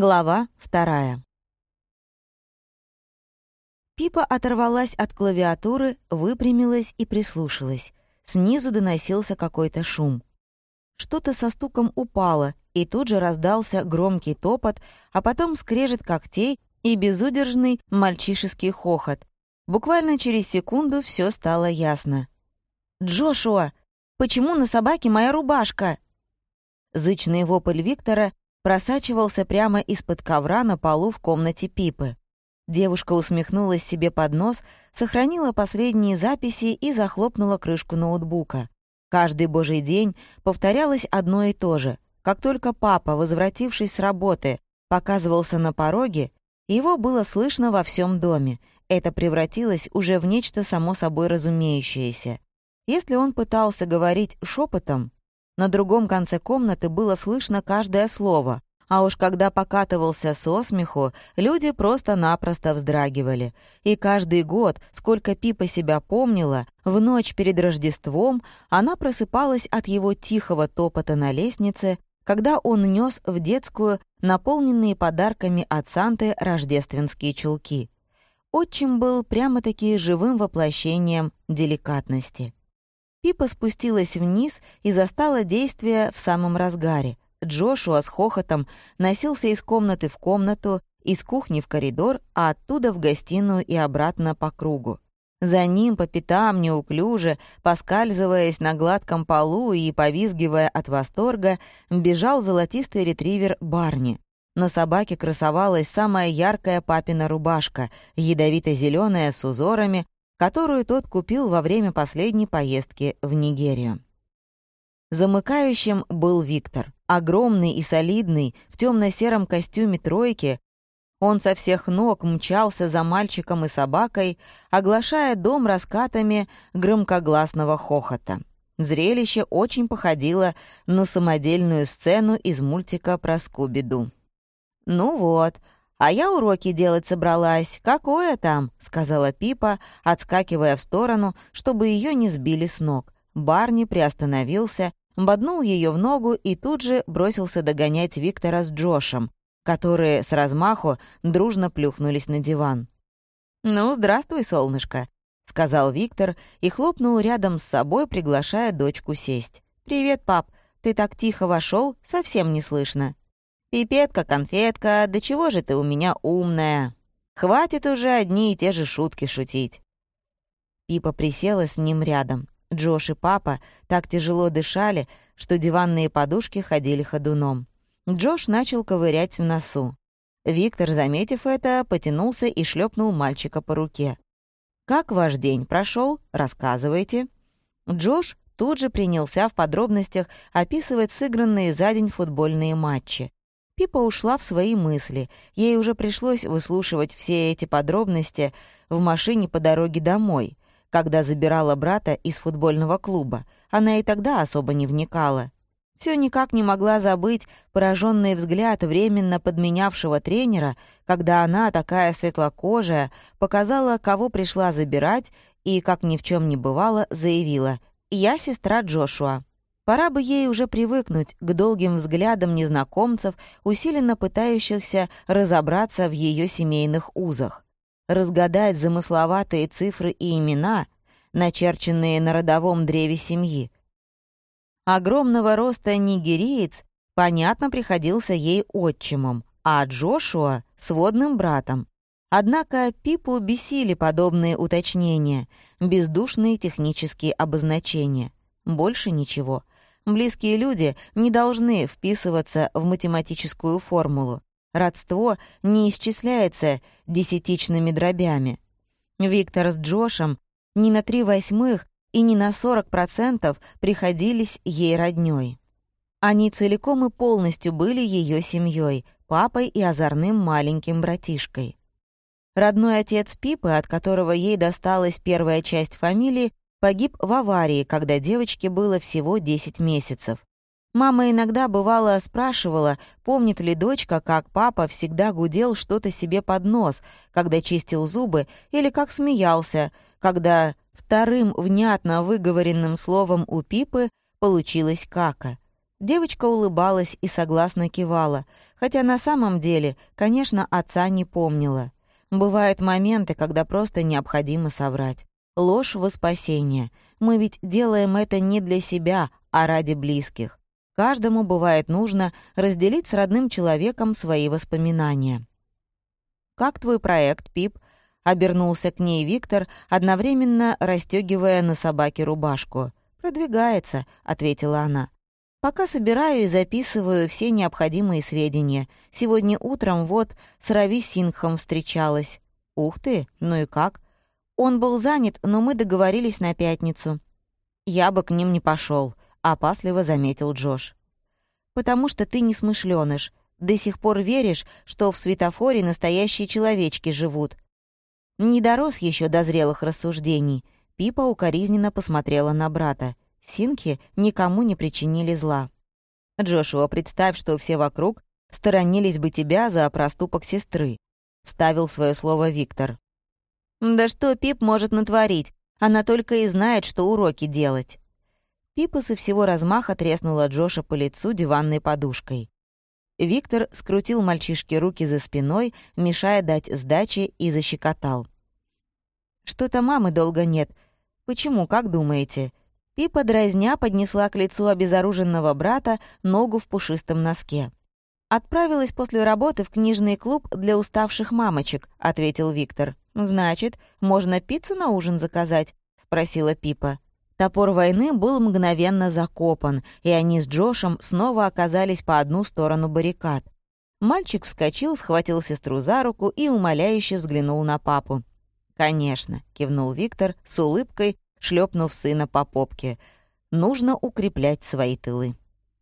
Глава вторая. Пипа оторвалась от клавиатуры, выпрямилась и прислушалась. Снизу доносился какой-то шум. Что-то со стуком упало, и тут же раздался громкий топот, а потом скрежет когтей и безудержный мальчишеский хохот. Буквально через секунду все стало ясно. «Джошуа, почему на собаке моя рубашка?» Зычный вопль Виктора просачивался прямо из-под ковра на полу в комнате Пипы. Девушка усмехнулась себе под нос, сохранила последние записи и захлопнула крышку ноутбука. Каждый божий день повторялось одно и то же. Как только папа, возвратившись с работы, показывался на пороге, его было слышно во всем доме. Это превратилось уже в нечто само собой разумеющееся. Если он пытался говорить шепотом, на другом конце комнаты было слышно каждое слово, а уж когда покатывался со смеху, люди просто-напросто вздрагивали. И каждый год, сколько Пипа себя помнила, в ночь перед Рождеством она просыпалась от его тихого топота на лестнице, когда он нес в детскую наполненные подарками от Санты рождественские чулки. Отчим был прямо-таки живым воплощением деликатности. Пипа спустилась вниз и застала действие в самом разгаре. Джошуа с хохотом носился из комнаты в комнату, из кухни в коридор, а оттуда в гостиную и обратно по кругу. За ним по пятам неуклюже, поскальзываясь на гладком полу и повизгивая от восторга, бежал золотистый ретривер Барни. На собаке красовалась самая яркая папина рубашка, ядовито-зеленая с узорами, которую тот купил во время последней поездки в Нигерию. Замыкающим был Виктор. Огромный и солидный, в темно-сером костюме тройки, он со всех ног мчался за мальчиком и собакой, оглашая дом раскатами громкогласного хохота. Зрелище очень походило на самодельную сцену из мультика про Скуби-Ду. «Ну вот, «А я уроки делать собралась. Какое там?» — сказала Пипа, отскакивая в сторону, чтобы ее не сбили с ног. Барни приостановился, боднул ее в ногу и тут же бросился догонять Виктора с Джошем, которые с размаху дружно плюхнулись на диван. «Ну, здравствуй, солнышко», — сказал Виктор и хлопнул рядом с собой, приглашая дочку сесть. «Привет, пап. Ты так тихо вошел, совсем не слышно». «Пипетка, конфетка, да чего же ты у меня умная? Хватит уже одни и те же шутки шутить». Пипа присела с ним рядом. Джош и папа так тяжело дышали, что диванные подушки ходили ходуном. Джош начал ковырять в носу. Виктор, заметив это, потянулся и шлепнул мальчика по руке. «Как ваш день прошел? Рассказывайте». Джош тут же принялся в подробностях описывать сыгранные за день футбольные матчи. Пипа ушла в свои мысли. Ей уже пришлось выслушивать все эти подробности в машине по дороге домой, когда забирала брата из футбольного клуба. Она и тогда особо не вникала. Все никак не могла забыть пораженный взгляд временно подменявшего тренера, когда она, такая светлокожая, показала, кого пришла забирать, и, как ни в чем не бывало, заявила «Я сестра Джошуа». Пора бы ей уже привыкнуть к долгим взглядам незнакомцев, усиленно пытающихся разобраться в ее семейных узах, разгадать замысловатые цифры и имена, начерченные на родовом древе семьи. Огромного роста нигериец, понятно, приходился ей отчимом, а Джошуа — сводным братом. Однако Пипу бесили подобные уточнения, бездушные технические обозначения. Больше ничего — Близкие люди не должны вписываться в математическую формулу. Родство не исчисляется десятичными дробями. Виктор с Джошем ни на три восьмых и ни на сорок процентов приходились ей роднёй. Они целиком и полностью были ее семьей, папой и озорным маленьким братишкой. Родной отец Пипы, от которого ей досталась первая часть фамилии, погиб в аварии, когда девочке было всего 10 месяцев. Мама иногда бывало спрашивала, помнит ли дочка, как папа всегда гудел что-то себе под нос, когда чистил зубы, или как смеялся, когда вторым внятно выговоренным словом у Пипы получилась кака. Девочка улыбалась и согласно кивала, хотя на самом деле, конечно, отца не помнила. Бывают моменты, когда просто необходимо соврать. Ложь во спасение. Мы ведь делаем это не для себя, а ради близких. Каждому бывает нужно разделить с родным человеком свои воспоминания. «Как твой проект, Пип?» — обернулся к ней Виктор, одновременно расстегивая на собаке рубашку. «Продвигается», — ответила она. «Пока собираю и записываю все необходимые сведения. Сегодня утром вот с Рави Сингхом встречалась». «Ух ты! Ну и как?» Он был занят, но мы договорились на пятницу. Я бы к ним не пошел, опасливо заметил Джош. Потому что ты не смышленыш. До сих пор веришь, что в светофоре настоящие человечки живут. Не дорос еще до зрелых рассуждений. Пипа укоризненно посмотрела на брата. Синки никому не причинили зла. «Джошуа, представь, что все вокруг сторонились бы тебя за проступок сестры», — вставил свое слово Виктор. Да что Пип может натворить? Она только и знает, что уроки делать. Пипа со всего размаха треснула Джоша по лицу диванной подушкой. Виктор скрутил мальчишке руки за спиной, мешая дать сдачи, и защекотал. «Что-то мамы долго нет. Почему, как думаете?» Пипа дразня поднесла к лицу обезоруженного брата ногу в пушистом носке. «Отправилась после работы в книжный клуб для уставших мамочек», — ответил Виктор. «Значит, можно пиццу на ужин заказать?» — спросила Пипа. Топор войны был мгновенно закопан, и они с Джошем снова оказались по одну сторону баррикад. Мальчик вскочил, схватил сестру за руку и умоляюще взглянул на папу. «Конечно», — кивнул Виктор с улыбкой, шлепнув сына по попке. «Нужно укреплять свои тылы».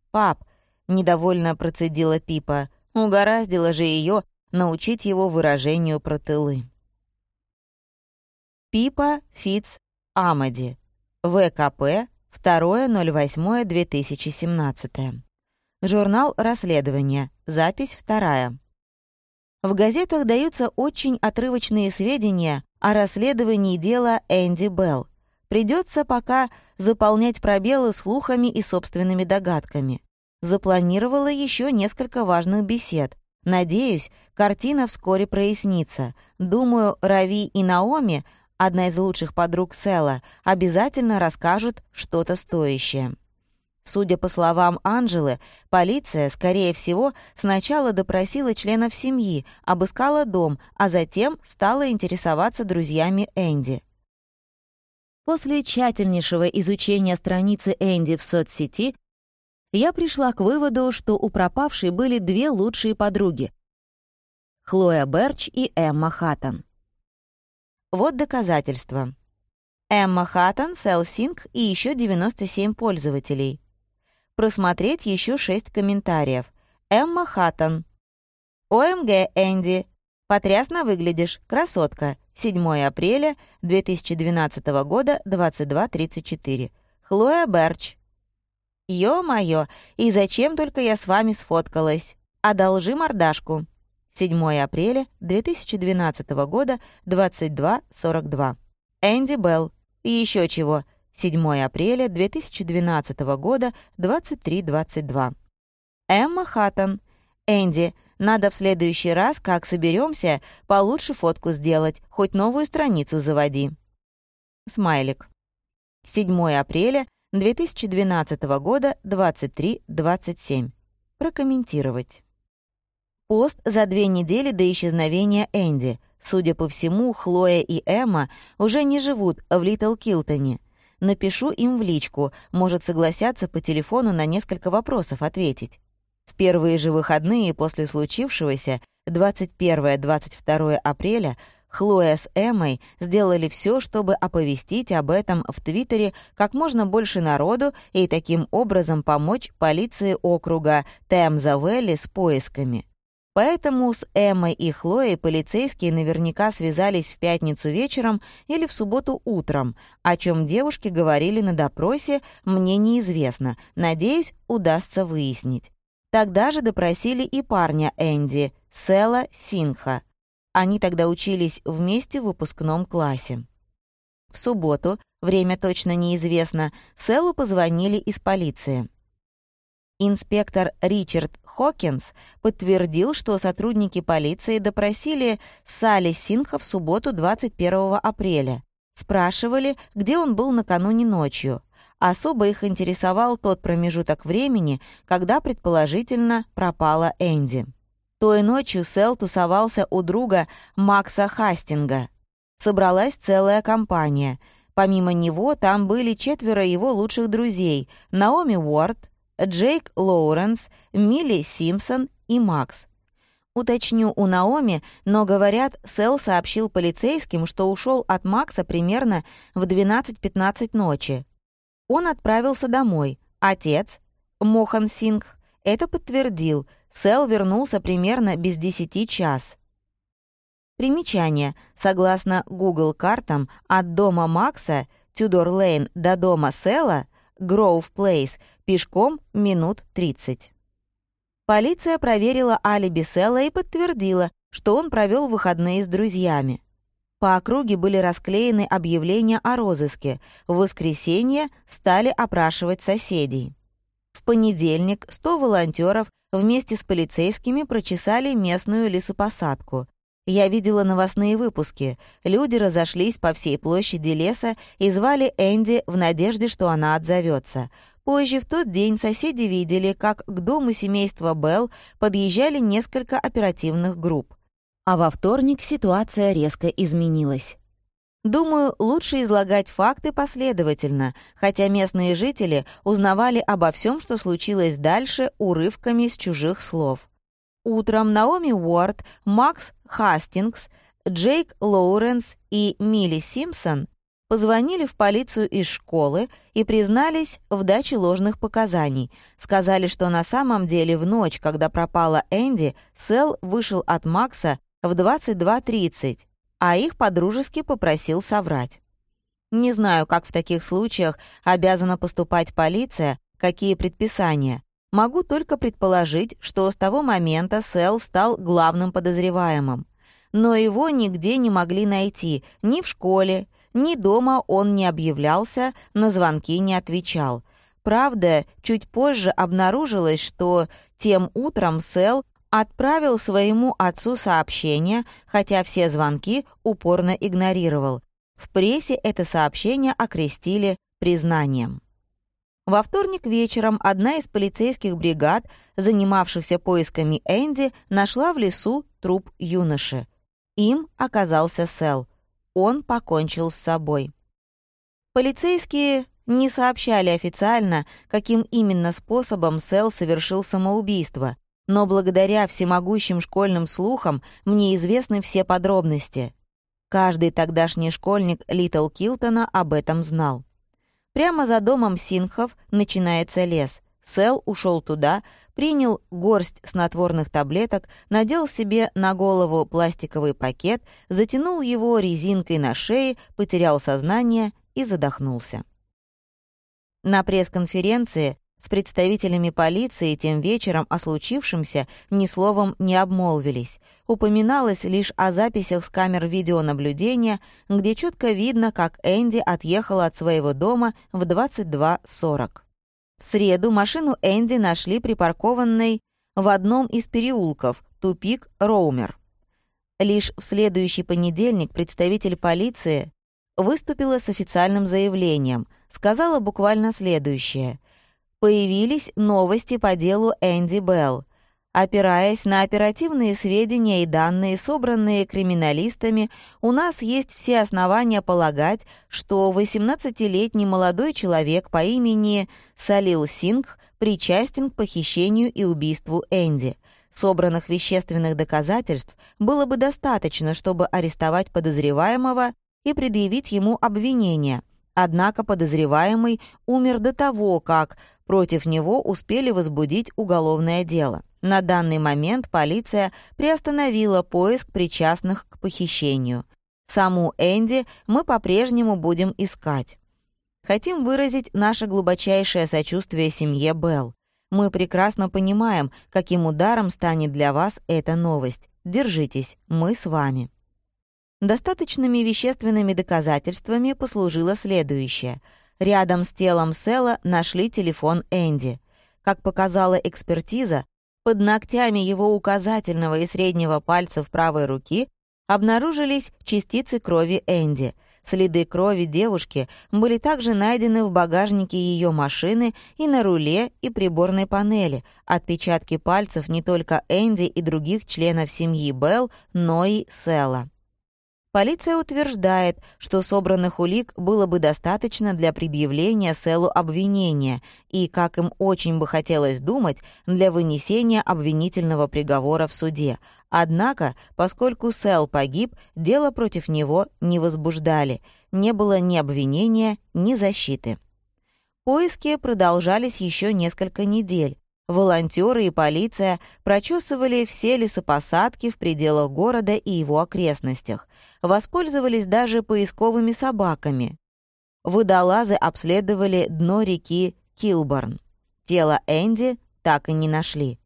«Пап», — недовольно процедила Пипа. Угораздило же ее научить его выражению про тылы. Пипа Фиц Амади. ВКП 2.08.2017. Журнал расследования. Запись вторая. В газетах даются очень отрывочные сведения о расследовании дела Энди Белл. Придется пока заполнять пробелы слухами и собственными догадками. Запланировала еще несколько важных бесед. Надеюсь, картина вскоре прояснится. Думаю, Рави и Наоми, одна из лучших подруг Села, обязательно расскажут что-то стоящее. Судя по словам Анжелы, полиция, скорее всего, сначала допросила членов семьи, обыскала дом, а затем стала интересоваться друзьями Энди. После тщательнейшего изучения страницы Энди в соцсети я пришла к выводу, что у пропавшей были две лучшие подруги — Хлоя Берч и Эмма Хаттон. Вот доказательства. Эмма Хаттон, Селсинг и еще 97 пользователей. Просмотреть еще 6 комментариев. Эмма Хаттон. ОМГ Энди. Потрясно выглядишь, красотка. 7 апреля 2012 года, 22.34. Хлоя Берч. Ё-моё, и зачем только я с вами сфоткалась? Одолжи мордашку. 7 апреля 2012 года, 22.42. Энди Белл. И еще чего. 7 апреля 2012 года, 23.22. Эмма Хаттон. Энди, надо в следующий раз, как соберемся, получше фотку сделать, хоть новую страницу заводи. Смайлик. 7 апреля 2012 года, 23.27. Прокомментировать. Пост за две недели до исчезновения Энди. Судя по всему, Хлоя и Эмма уже не живут в Литл Килтоне. Напишу им в личку, может согласятся по телефону на несколько вопросов ответить. В первые же выходные после случившегося, 21-22 апреля, Хлоя с Эммой сделали все, чтобы оповестить об этом в Твиттере как можно больше народу и таким образом помочь полиции округа Темза-Вэлли с поисками. Поэтому с Эммой и Хлоей полицейские наверняка связались в пятницу вечером или в субботу утром, о чем девушки говорили на допросе, мне неизвестно, надеюсь, удастся выяснить. Тогда же допросили и парня Энди, Села Синха. Они тогда учились вместе в выпускном классе. В субботу, время точно неизвестно, Селу позвонили из полиции. Инспектор Ричард Хокинс подтвердил, что сотрудники полиции допросили Салли Синха в субботу 21 апреля. Спрашивали, где он был накануне ночью. Особо их интересовал тот промежуток времени, когда, предположительно, пропала Энди. Той ночью Сэл тусовался у друга Макса Хастинга. Собралась целая компания. Помимо него там были четверо его лучших друзей — Наоми Уорд, Джейк Лоуренс, Милли Симпсон и Макс. Уточню у Наоми, но, говорят, Сэл сообщил полицейским, что ушел от Макса примерно в 12-15 ночи. Он отправился домой. Отец, Мохан Сингх, это подтвердил. Сэл вернулся примерно без 10 час. Примечание. Согласно Google картам, от дома Макса, Тюдор Лейн, до дома Сэла, Гроув Плейс, пешком минут 30. Полиция проверила алиби Сэла и подтвердила, что он провел выходные с друзьями. По округе были расклеены объявления о розыске. В воскресенье стали опрашивать соседей. В понедельник 100 волонтеров вместе с полицейскими прочесали местную лесопосадку. Я видела новостные выпуски. Люди разошлись по всей площади леса и звали Энди в надежде, что она отзовется. Позже в тот день соседи видели, как к дому семейства Белл подъезжали несколько оперативных групп. А во вторник ситуация резко изменилась. Думаю, лучше излагать факты последовательно, хотя местные жители узнавали обо всем, что случилось дальше, урывками с чужих слов. Утром Наоми Уорд, Макс Хастингс, Джейк Лоуренс и Милли Симпсон позвонили в полицию из школы и признались в даче ложных показаний. Сказали, что на самом деле в ночь, когда пропала Энди, Сэл вышел от Макса в 22.30, а их подружески попросил соврать. Не знаю, как в таких случаях обязана поступать полиция, какие предписания, Могу только предположить, что с того момента Сэл стал главным подозреваемым. Но его нигде не могли найти, ни в школе, ни дома он не объявлялся, на звонки не отвечал. Правда, чуть позже обнаружилось, что тем утром Сэл отправил своему отцу сообщение, хотя все звонки упорно игнорировал. В прессе это сообщение окрестили признанием. Во вторник вечером одна из полицейских бригад, занимавшихся поисками Энди, нашла в лесу труп юноши. Им оказался Сэл. Он покончил с собой. Полицейские не сообщали официально, каким именно способом Сэл совершил самоубийство, но благодаря всемогущим школьным слухам мне известны все подробности. Каждый тогдашний школьник Литл Килтона об этом знал. Прямо за домом Синхов начинается лес. Сэл ушел туда, принял горсть снотворных таблеток, надел себе на голову пластиковый пакет, затянул его резинкой на шее, потерял сознание и задохнулся. На пресс-конференции с представителями полиции тем вечером о случившемся ни словом не обмолвились. Упоминалось лишь о записях с камер видеонаблюдения, где четко видно, как Энди отъехала от своего дома в 22.40. В среду машину Энди нашли припаркованной в одном из переулков, тупик Роумер. Лишь в следующий понедельник представитель полиции выступила с официальным заявлением, сказала буквально следующее — появились новости по делу Энди Белл. Опираясь на оперативные сведения и данные, собранные криминалистами, у нас есть все основания полагать, что 18-летний молодой человек по имени Салил Сингх причастен к похищению и убийству Энди. Собранных вещественных доказательств было бы достаточно, чтобы арестовать подозреваемого и предъявить ему обвинение. Однако подозреваемый умер до того, как Против него успели возбудить уголовное дело. На данный момент полиция приостановила поиск причастных к похищению. Саму Энди мы по-прежнему будем искать. Хотим выразить наше глубочайшее сочувствие семье Белл. Мы прекрасно понимаем, каким ударом станет для вас эта новость. Держитесь, мы с вами. Достаточными вещественными доказательствами послужило следующее — Рядом с телом Сэла нашли телефон Энди. Как показала экспертиза, под ногтями его указательного и среднего пальцев правой руки обнаружились частицы крови Энди. Следы крови девушки были также найдены в багажнике ее машины и на руле и приборной панели, отпечатки пальцев не только Энди и других членов семьи Белл, но и Села. Полиция утверждает, что собранных улик было бы достаточно для предъявления Селу обвинения и, как им очень бы хотелось думать, для вынесения обвинительного приговора в суде. Однако, поскольку Сел погиб, дело против него не возбуждали, не было ни обвинения, ни защиты. Поиски продолжались еще несколько недель. Волонтеры и полиция прочесывали все лесопосадки в пределах города и его окрестностях, воспользовались даже поисковыми собаками. Водолазы обследовали дно реки Килборн. Тело Энди так и не нашли.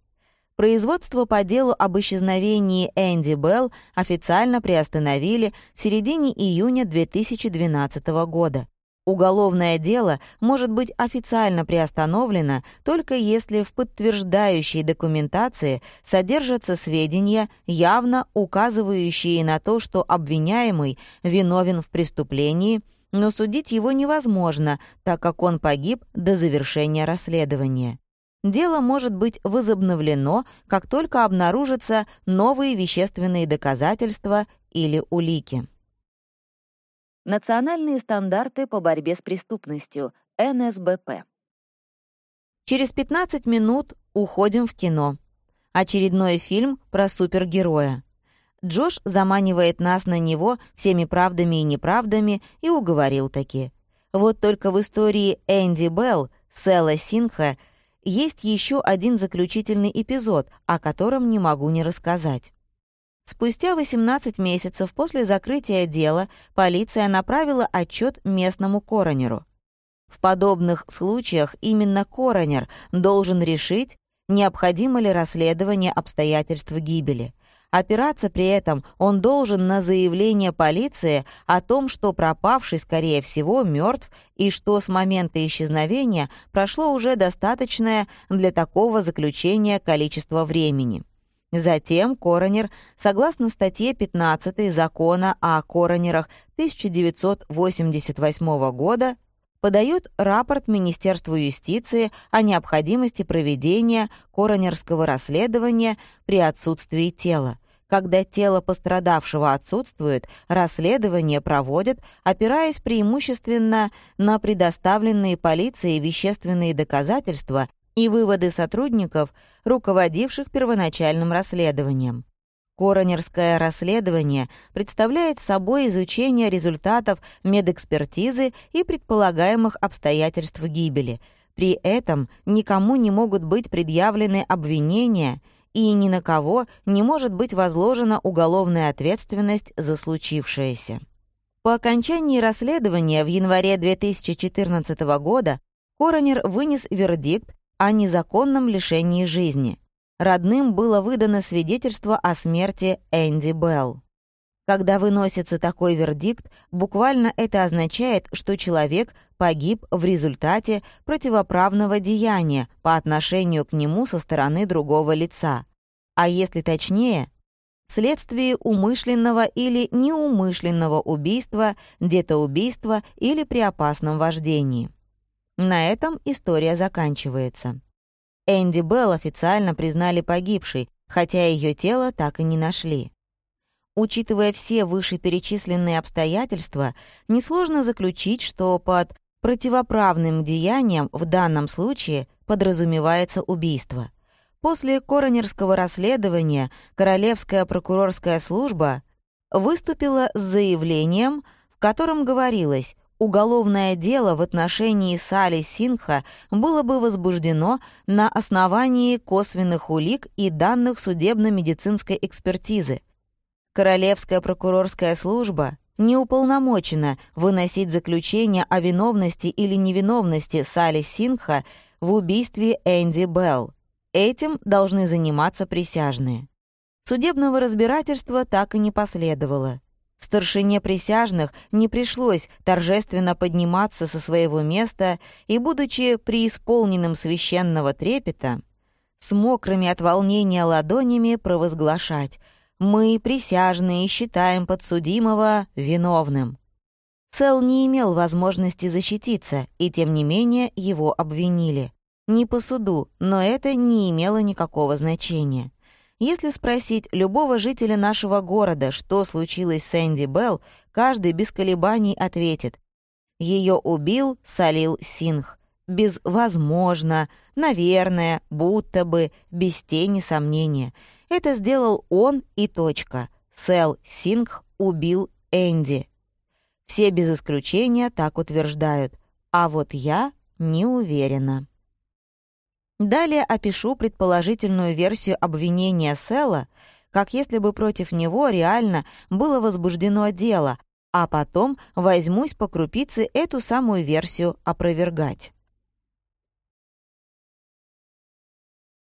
Производство по делу об исчезновении Энди Белл официально приостановили в середине июня 2012 года. Уголовное дело может быть официально приостановлено только если в подтверждающей документации содержатся сведения, явно указывающие на то, что обвиняемый виновен в преступлении, но судить его невозможно, так как он погиб до завершения расследования. Дело может быть возобновлено, как только обнаружатся новые вещественные доказательства или улики. Национальные стандарты по борьбе с преступностью, НСБП. Через 15 минут уходим в кино. Очередной фильм про супергероя. Джош заманивает нас на него всеми правдами и неправдами и уговорил таки. Вот только в истории Энди Белл, Сэла Синха, есть еще один заключительный эпизод, о котором не могу не рассказать. Спустя 18 месяцев после закрытия дела полиция направила отчет местному коронеру. В подобных случаях именно коронер должен решить, необходимо ли расследование обстоятельств гибели. Опираться при этом он должен на заявление полиции о том, что пропавший, скорее всего, мертв и что с момента исчезновения прошло уже достаточное для такого заключения количество времени. Затем коронер, согласно статье 15 Закона о коронерах 1988 года, подает рапорт Министерству юстиции о необходимости проведения коронерского расследования при отсутствии тела. Когда тело пострадавшего отсутствует, расследование проводят, опираясь преимущественно на предоставленные полиции вещественные доказательства и выводы сотрудников, руководивших первоначальным расследованием. Коронерское расследование представляет собой изучение результатов медэкспертизы и предполагаемых обстоятельств гибели. При этом никому не могут быть предъявлены обвинения и ни на кого не может быть возложена уголовная ответственность за случившееся. По окончании расследования в январе 2014 года коронер вынес вердикт о незаконном лишении жизни. Родным было выдано свидетельство о смерти Энди Белл. Когда выносится такой вердикт, буквально это означает, что человек погиб в результате противоправного деяния по отношению к нему со стороны другого лица. А если точнее, вследствие умышленного или неумышленного убийства, детоубийства или при опасном вождении. На этом история заканчивается. Энди Белл официально признали погибшей, хотя ее тело так и не нашли. Учитывая все вышеперечисленные обстоятельства, несложно заключить, что под противоправным деянием в данном случае подразумевается убийство. После коронерского расследования Королевская прокурорская служба выступила с заявлением, в котором говорилось, уголовное дело в отношении Сали Синха было бы возбуждено на основании косвенных улик и данных судебно-медицинской экспертизы. Королевская прокурорская служба не уполномочена выносить заключение о виновности или невиновности Сали Синха в убийстве Энди Белл. Этим должны заниматься присяжные. Судебного разбирательства так и не последовало. Старшине присяжных не пришлось торжественно подниматься со своего места и, будучи преисполненным священного трепета, с мокрыми от волнения ладонями провозглашать «Мы, присяжные, считаем подсудимого виновным». Сэл не имел возможности защититься, и тем не менее его обвинили. Не по суду, но это не имело никакого значения. Если спросить любого жителя нашего города, что случилось с Энди Белл, каждый без колебаний ответит. Ее убил Салил Сингх. Без «наверное», «будто бы», без тени сомнения. Это сделал он и точка. Сэл Сингх убил Энди. Все без исключения так утверждают. А вот я не уверена. Далее опишу предположительную версию обвинения Села, как если бы против него реально было возбуждено дело, а потом возьмусь по крупице эту самую версию опровергать.